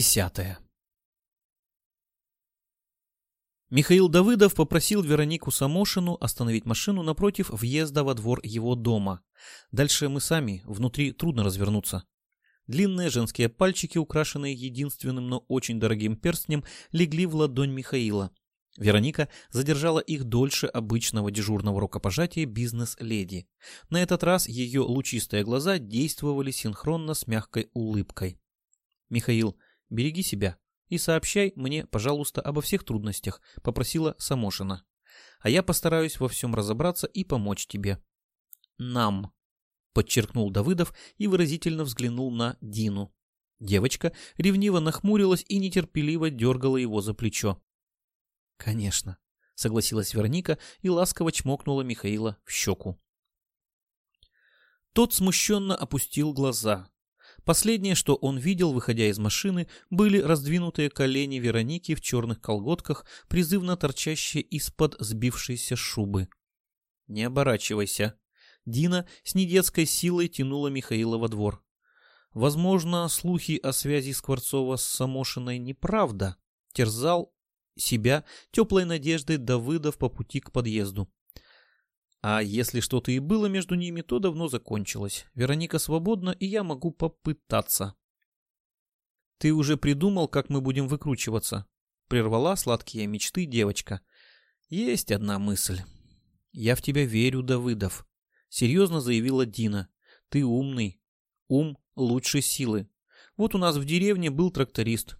Десятая Михаил Давыдов попросил Веронику Самошину остановить машину напротив въезда во двор его дома. Дальше мы сами, внутри трудно развернуться. Длинные женские пальчики, украшенные единственным, но очень дорогим перстнем, легли в ладонь Михаила. Вероника задержала их дольше обычного дежурного рукопожатия бизнес-леди. На этот раз ее лучистые глаза действовали синхронно с мягкой улыбкой. «Михаил, береги себя и сообщай мне, пожалуйста, обо всех трудностях», — попросила Самошина. «А я постараюсь во всем разобраться и помочь тебе». «Нам», — подчеркнул Давыдов и выразительно взглянул на Дину. Девочка ревниво нахмурилась и нетерпеливо дергала его за плечо. «Конечно», — согласилась Вероника и ласково чмокнула Михаила в щеку. Тот смущенно опустил глаза. Последнее, что он видел, выходя из машины, были раздвинутые колени Вероники в черных колготках, призывно торчащие из-под сбившейся шубы. «Не оборачивайся». Дина с недетской силой тянула Михаила во двор. Возможно, слухи о связи Скворцова с Самошиной неправда. Терзал себя теплой надеждой Давыдов по пути к подъезду. А если что-то и было между ними, то давно закончилось. Вероника свободна, и я могу попытаться. «Ты уже придумал, как мы будем выкручиваться?» Прервала сладкие мечты девочка. «Есть одна мысль. Я в тебя верю, Давыдов», — серьезно заявила Дина. «Ты умный. Ум лучше силы. Вот у нас в деревне был тракторист.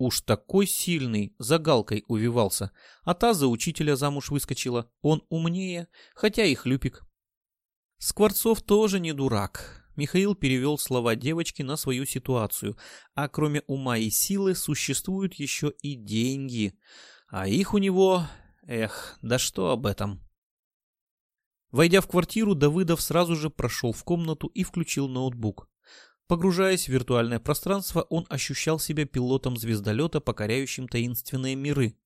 Уж такой сильный, за галкой увивался, а та за учителя замуж выскочила. Он умнее, хотя и хлюпик. Скворцов тоже не дурак. Михаил перевел слова девочки на свою ситуацию. А кроме ума и силы существуют еще и деньги. А их у него... Эх, да что об этом? Войдя в квартиру, Давыдов сразу же прошел в комнату и включил ноутбук. Погружаясь в виртуальное пространство, он ощущал себя пилотом звездолета, покоряющим таинственные миры.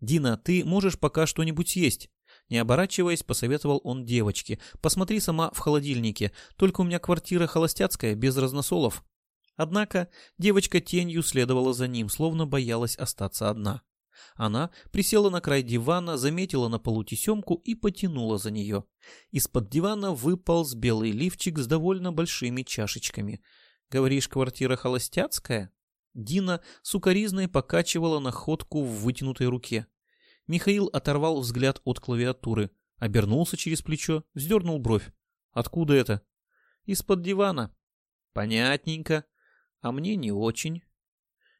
«Дина, ты можешь пока что-нибудь съесть?» Не оборачиваясь, посоветовал он девочке. «Посмотри сама в холодильнике, только у меня квартира холостяцкая, без разносолов». Однако девочка тенью следовала за ним, словно боялась остаться одна. Она присела на край дивана, заметила на полу тесемку и потянула за нее. Из-под дивана выполз белый лифчик с довольно большими чашечками. «Говоришь, квартира холостяцкая?» Дина сукоризной покачивала находку в вытянутой руке. Михаил оторвал взгляд от клавиатуры, обернулся через плечо, вздернул бровь. «Откуда это?» «Из-под дивана». «Понятненько. А мне не очень».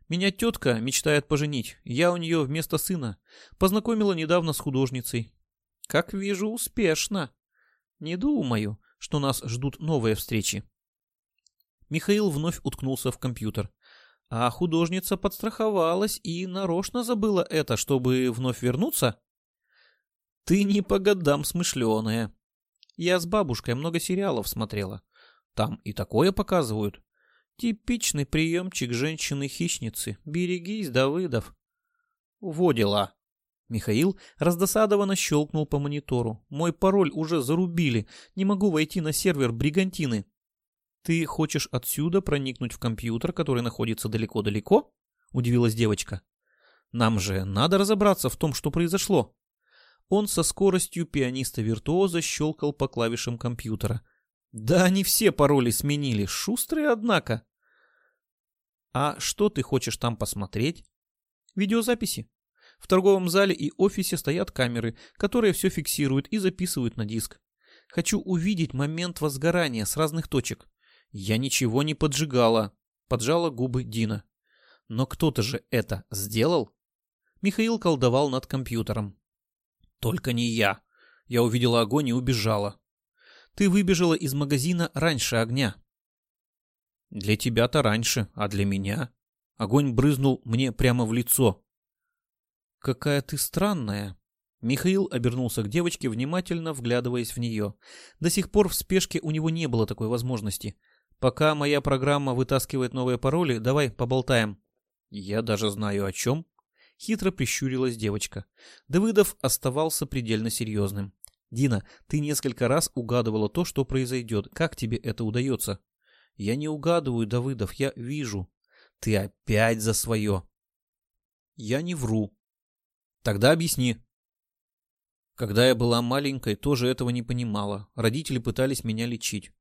Меня тетка мечтает поженить. Я у нее вместо сына. Познакомила недавно с художницей. Как вижу, успешно. Не думаю, что нас ждут новые встречи. Михаил вновь уткнулся в компьютер. А художница подстраховалась и нарочно забыла это, чтобы вновь вернуться? Ты не по годам смышленая. Я с бабушкой много сериалов смотрела. Там и такое показывают. Типичный приемчик женщины-хищницы. Берегись, Давыдов. Водила. Михаил раздосадованно щелкнул по монитору. Мой пароль уже зарубили. Не могу войти на сервер Бригантины. Ты хочешь отсюда проникнуть в компьютер, который находится далеко-далеко? Удивилась девочка. Нам же надо разобраться в том, что произошло. Он со скоростью пианиста-виртуоза щелкал по клавишам компьютера. Да они все пароли сменили, шустрые, однако. А что ты хочешь там посмотреть? Видеозаписи. В торговом зале и офисе стоят камеры, которые все фиксируют и записывают на диск. Хочу увидеть момент возгорания с разных точек. Я ничего не поджигала, поджала губы Дина. Но кто-то же это сделал? Михаил колдовал над компьютером. Только не я. Я увидела огонь и убежала. Ты выбежала из магазина раньше огня. Для тебя-то раньше, а для меня? Огонь брызнул мне прямо в лицо. Какая ты странная. Михаил обернулся к девочке, внимательно вглядываясь в нее. До сих пор в спешке у него не было такой возможности. Пока моя программа вытаскивает новые пароли, давай поболтаем. Я даже знаю о чем. Хитро прищурилась девочка. Давыдов оставался предельно серьезным. Дина, ты несколько раз угадывала то, что произойдет. Как тебе это удается? Я не угадываю, Давыдов, я вижу. Ты опять за свое. Я не вру. Тогда объясни. Когда я была маленькой, тоже этого не понимала. Родители пытались меня лечить.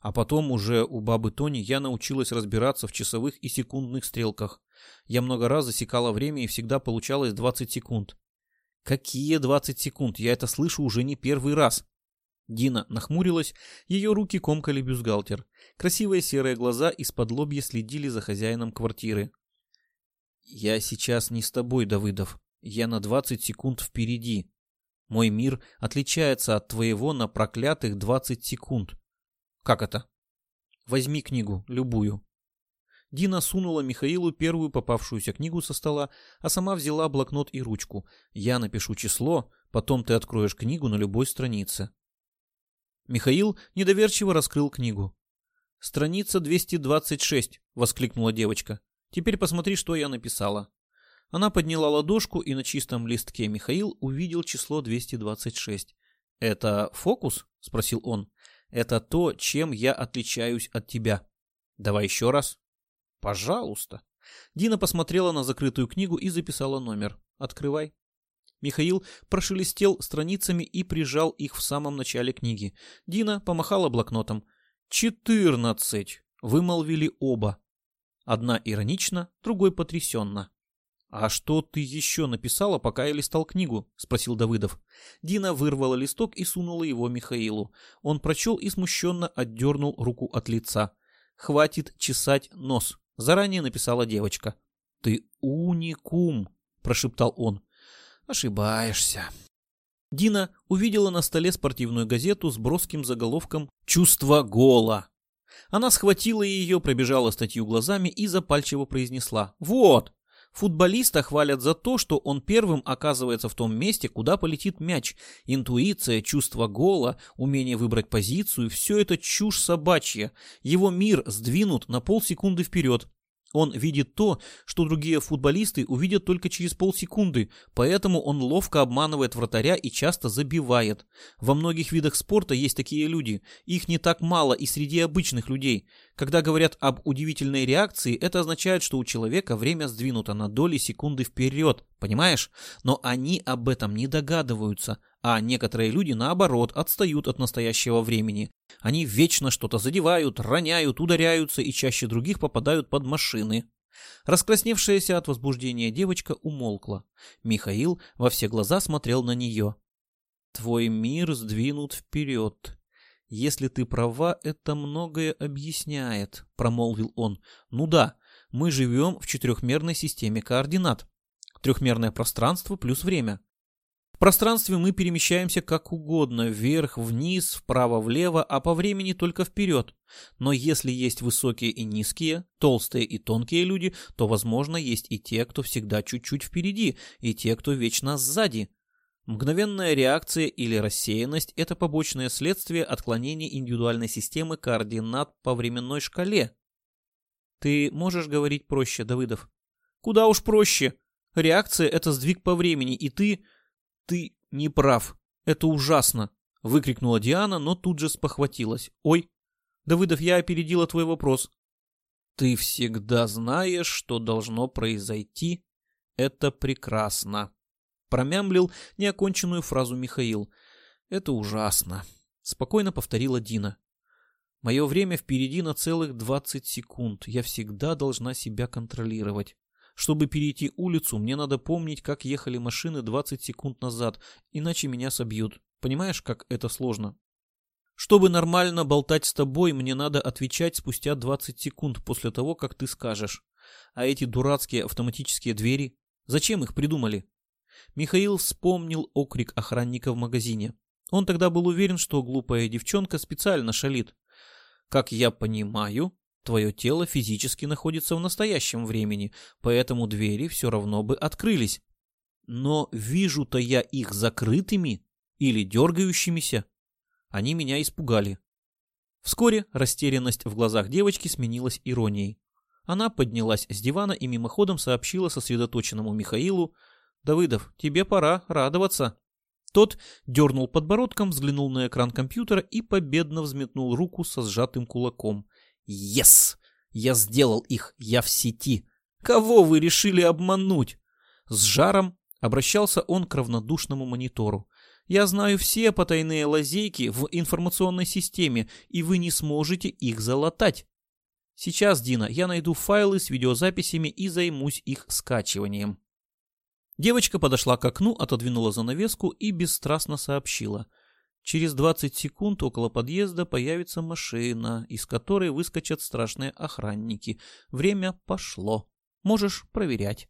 А потом уже у бабы Тони я научилась разбираться в часовых и секундных стрелках. Я много раз засекала время и всегда получалось 20 секунд. Какие 20 секунд? Я это слышу уже не первый раз. Дина нахмурилась, ее руки комкали бюстгальтер. Красивые серые глаза из-под лобья следили за хозяином квартиры. «Я сейчас не с тобой, Давыдов. Я на 20 секунд впереди. Мой мир отличается от твоего на проклятых 20 секунд. Как это? Возьми книгу, любую. Дина сунула Михаилу первую попавшуюся книгу со стола, а сама взяла блокнот и ручку. Я напишу число, потом ты откроешь книгу на любой странице. Михаил недоверчиво раскрыл книгу. «Страница 226», — воскликнула девочка. «Теперь посмотри, что я написала». Она подняла ладошку, и на чистом листке Михаил увидел число 226. «Это фокус?» — спросил он. Это то, чем я отличаюсь от тебя. Давай еще раз. Пожалуйста. Дина посмотрела на закрытую книгу и записала номер. Открывай. Михаил прошелестел страницами и прижал их в самом начале книги. Дина помахала блокнотом. «Четырнадцать!» — вымолвили оба. Одна иронично, другой потрясенно. «А что ты еще написала, пока я листал книгу?» — спросил Давыдов. Дина вырвала листок и сунула его Михаилу. Он прочел и смущенно отдернул руку от лица. «Хватит чесать нос», — заранее написала девочка. «Ты уникум», — прошептал он. «Ошибаешься». Дина увидела на столе спортивную газету с броским заголовком «Чувство гола». Она схватила ее, пробежала статью глазами и запальчиво произнесла «Вот, Футболиста хвалят за то, что он первым оказывается в том месте, куда полетит мяч. Интуиция, чувство гола, умение выбрать позицию – все это чушь собачья. Его мир сдвинут на полсекунды вперед. Он видит то, что другие футболисты увидят только через полсекунды, поэтому он ловко обманывает вратаря и часто забивает. Во многих видах спорта есть такие люди. Их не так мало и среди обычных людей. Когда говорят об удивительной реакции, это означает, что у человека время сдвинуто на доли секунды вперед, понимаешь? Но они об этом не догадываются, а некоторые люди, наоборот, отстают от настоящего времени. Они вечно что-то задевают, роняют, ударяются и чаще других попадают под машины. Раскрасневшаяся от возбуждения девочка умолкла. Михаил во все глаза смотрел на нее. «Твой мир сдвинут вперед. Если ты права, это многое объясняет», — промолвил он. «Ну да, мы живем в четырехмерной системе координат. Трехмерное пространство плюс время. В пространстве мы перемещаемся как угодно, вверх, вниз, вправо, влево, а по времени только вперед. Но если есть высокие и низкие, толстые и тонкие люди, то, возможно, есть и те, кто всегда чуть-чуть впереди, и те, кто вечно сзади. Мгновенная реакция или рассеянность – это побочное следствие отклонений индивидуальной системы координат по временной шкале. Ты можешь говорить проще, Давыдов? Куда уж проще. Реакция – это сдвиг по времени, и ты «Ты не прав. Это ужасно!» — выкрикнула Диана, но тут же спохватилась. «Ой, Давыдов, я опередила твой вопрос». «Ты всегда знаешь, что должно произойти. Это прекрасно», — промямлил неоконченную фразу Михаил. «Это ужасно», — спокойно повторила Дина. «Мое время впереди на целых двадцать секунд. Я всегда должна себя контролировать. Чтобы перейти улицу, мне надо помнить, как ехали машины 20 секунд назад, иначе меня собьют. Понимаешь, как это сложно? Чтобы нормально болтать с тобой, мне надо отвечать спустя 20 секунд после того, как ты скажешь. А эти дурацкие автоматические двери, зачем их придумали? Михаил вспомнил окрик охранника в магазине. Он тогда был уверен, что глупая девчонка специально шалит. Как я понимаю, Твое тело физически находится в настоящем времени, поэтому двери все равно бы открылись. Но вижу-то я их закрытыми или дергающимися. Они меня испугали. Вскоре растерянность в глазах девочки сменилась иронией. Она поднялась с дивана и мимоходом сообщила сосредоточенному Михаилу, «Давыдов, тебе пора радоваться». Тот дернул подбородком, взглянул на экран компьютера и победно взметнул руку со сжатым кулаком. Yes! Я сделал их, я в сети. Кого вы решили обмануть? С жаром обращался он к равнодушному монитору. Я знаю все потайные лазейки в информационной системе, и вы не сможете их залатать. Сейчас, Дина, я найду файлы с видеозаписями и займусь их скачиванием. Девочка подошла к окну, отодвинула занавеску и бесстрастно сообщила. Через 20 секунд около подъезда появится машина, из которой выскочат страшные охранники. Время пошло. Можешь проверять.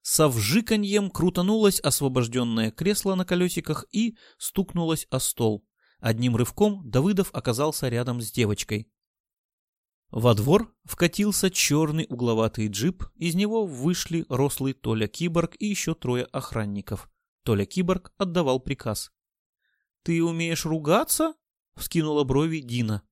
Со вжиканьем крутанулось освобожденное кресло на колесиках и стукнулось о стол. Одним рывком Давыдов оказался рядом с девочкой. Во двор вкатился черный угловатый джип, из него вышли рослый Толя Киборг и еще трое охранников. Толя Киборг отдавал приказ. «Ты умеешь ругаться?» — вскинула брови Дина.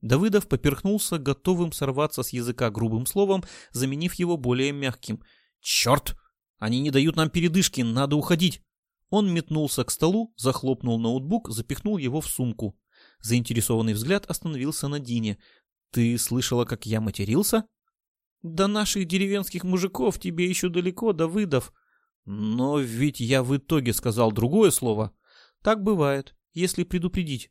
Давыдов поперхнулся, готовым сорваться с языка грубым словом, заменив его более мягким. «Черт! Они не дают нам передышки, надо уходить!» Он метнулся к столу, захлопнул ноутбук, запихнул его в сумку. Заинтересованный взгляд остановился на Дине. Ты слышала, как я матерился? До наших деревенских мужиков тебе еще далеко, Давыдов. Но ведь я в итоге сказал другое слово. Так бывает, если предупредить.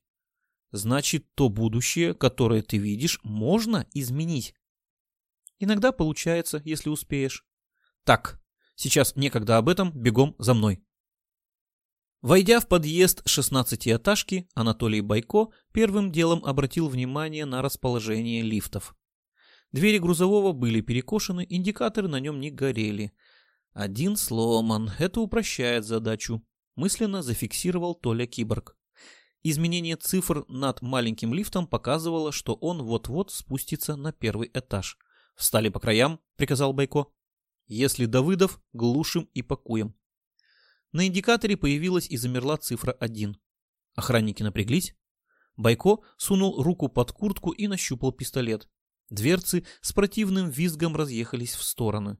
Значит, то будущее, которое ты видишь, можно изменить. Иногда получается, если успеешь. Так, сейчас некогда об этом, бегом за мной. Войдя в подъезд шестнадцатиэтажки, Анатолий Байко первым делом обратил внимание на расположение лифтов. Двери грузового были перекошены, индикаторы на нем не горели. Один сломан, это упрощает задачу, мысленно зафиксировал Толя Киборг. Изменение цифр над маленьким лифтом показывало, что он вот-вот спустится на первый этаж. «Встали по краям», — приказал Байко. «Если Давыдов, глушим и пакуем». На индикаторе появилась и замерла цифра 1. Охранники напряглись. Байко сунул руку под куртку и нащупал пистолет. Дверцы с противным визгом разъехались в стороны.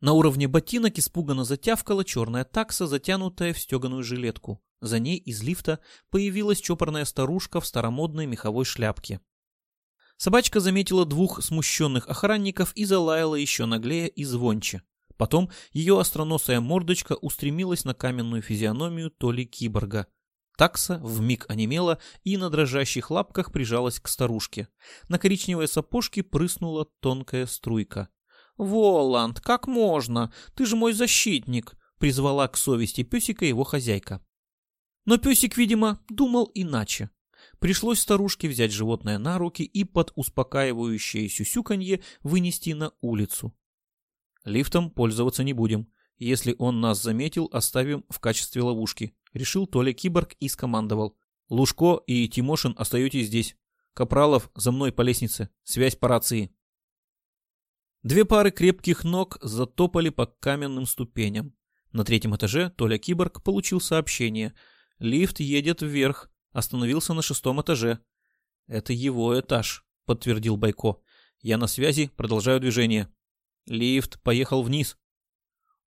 На уровне ботинок испуганно затявкала черная такса, затянутая в стеганую жилетку. За ней из лифта появилась чопорная старушка в старомодной меховой шляпке. Собачка заметила двух смущенных охранников и залаяла еще наглее и звонче. Потом ее остроносая мордочка устремилась на каменную физиономию Толи Киборга. Такса вмиг онемела и на дрожащих лапках прижалась к старушке. На коричневой сапожке прыснула тонкая струйка. «Воланд, как можно? Ты же мой защитник!» — призвала к совести песика его хозяйка. Но песик, видимо, думал иначе. Пришлось старушке взять животное на руки и под успокаивающее сюсюканье вынести на улицу. Лифтом пользоваться не будем. Если он нас заметил, оставим в качестве ловушки. Решил Толя Киборг и скомандовал. Лужко и Тимошин остаетесь здесь. Капралов, за мной по лестнице. Связь по рации. Две пары крепких ног затопали по каменным ступеням. На третьем этаже Толя Киборг получил сообщение. Лифт едет вверх. Остановился на шестом этаже. Это его этаж, подтвердил Байко. Я на связи, продолжаю движение. Лифт поехал вниз.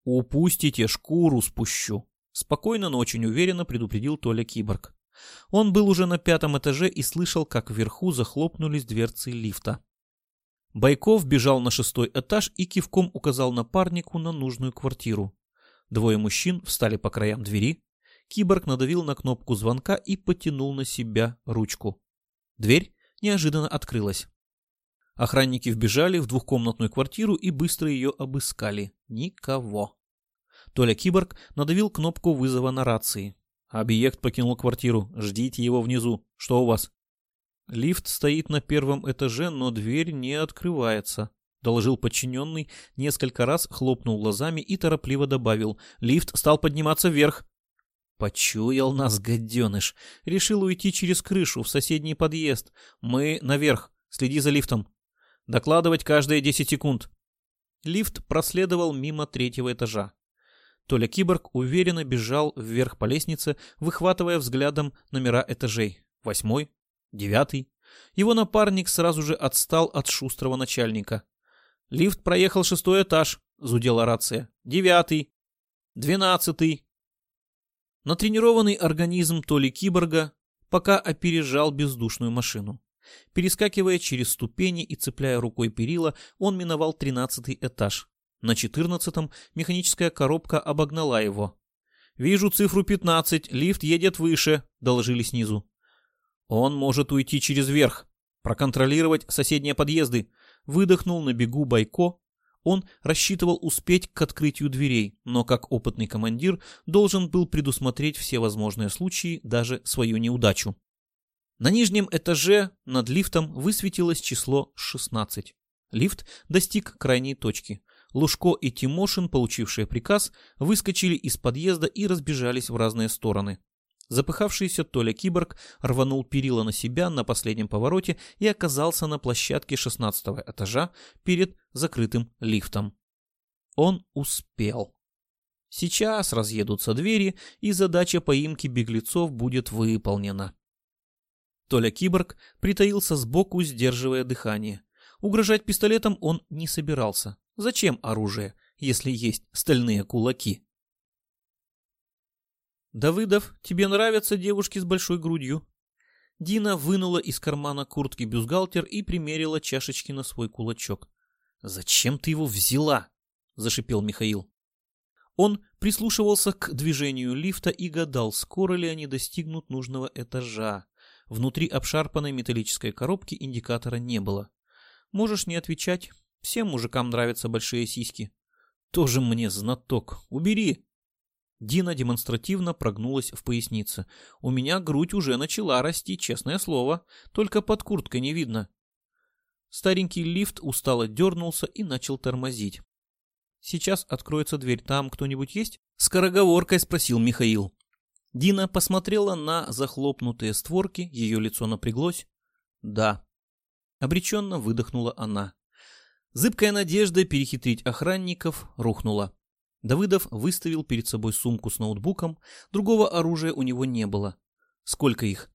«Упустите, шкуру спущу», — спокойно, но очень уверенно предупредил Толя Киборг. Он был уже на пятом этаже и слышал, как вверху захлопнулись дверцы лифта. Байков бежал на шестой этаж и кивком указал напарнику на нужную квартиру. Двое мужчин встали по краям двери. Киборг надавил на кнопку звонка и потянул на себя ручку. Дверь неожиданно открылась. Охранники вбежали в двухкомнатную квартиру и быстро ее обыскали. Никого. Толя Киборг надавил кнопку вызова на рации. Объект покинул квартиру. Ждите его внизу. Что у вас? Лифт стоит на первом этаже, но дверь не открывается. Доложил подчиненный, несколько раз хлопнул глазами и торопливо добавил. Лифт стал подниматься вверх. Почуял нас, гаденыш. Решил уйти через крышу в соседний подъезд. Мы наверх. Следи за лифтом. Докладывать каждые 10 секунд. Лифт проследовал мимо третьего этажа. Толя Киборг уверенно бежал вверх по лестнице, выхватывая взглядом номера этажей. Восьмой, девятый. Его напарник сразу же отстал от шустрого начальника. «Лифт проехал шестой этаж», — зудела рация. «Девятый. Двенадцатый». Натренированный организм Толи Киборга пока опережал бездушную машину. Перескакивая через ступени и цепляя рукой перила, он миновал тринадцатый этаж. На четырнадцатом механическая коробка обогнала его. «Вижу цифру пятнадцать, лифт едет выше», — доложили снизу. «Он может уйти через верх, проконтролировать соседние подъезды», — выдохнул на бегу Байко. Он рассчитывал успеть к открытию дверей, но как опытный командир должен был предусмотреть все возможные случаи, даже свою неудачу. На нижнем этаже над лифтом высветилось число 16. Лифт достиг крайней точки. Лужко и Тимошин, получившие приказ, выскочили из подъезда и разбежались в разные стороны. Запыхавшийся Толя Киборг рванул перила на себя на последнем повороте и оказался на площадке 16 этажа перед закрытым лифтом. Он успел. Сейчас разъедутся двери, и задача поимки беглецов будет выполнена. Толя Киборг притаился сбоку, сдерживая дыхание. Угрожать пистолетом он не собирался. Зачем оружие, если есть стальные кулаки? «Давыдов, тебе нравятся девушки с большой грудью?» Дина вынула из кармана куртки бюстгальтер и примерила чашечки на свой кулачок. «Зачем ты его взяла?» – зашипел Михаил. Он прислушивался к движению лифта и гадал, скоро ли они достигнут нужного этажа. Внутри обшарпанной металлической коробки индикатора не было. Можешь не отвечать. Всем мужикам нравятся большие сиськи. Тоже мне знаток. Убери. Дина демонстративно прогнулась в пояснице. У меня грудь уже начала расти, честное слово. Только под курткой не видно. Старенький лифт устало дернулся и начал тормозить. «Сейчас откроется дверь. Там кто-нибудь есть?» Скороговоркой спросил Михаил. Дина посмотрела на захлопнутые створки, ее лицо напряглось. «Да». Обреченно выдохнула она. Зыбкая надежда перехитрить охранников рухнула. Давыдов выставил перед собой сумку с ноутбуком, другого оружия у него не было. «Сколько их?»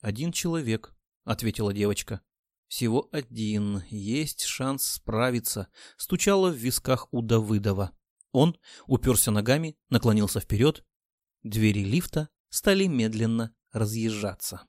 «Один человек», — ответила девочка. «Всего один. Есть шанс справиться», — стучало в висках у Давыдова. Он уперся ногами, наклонился вперед, Двери лифта стали медленно разъезжаться.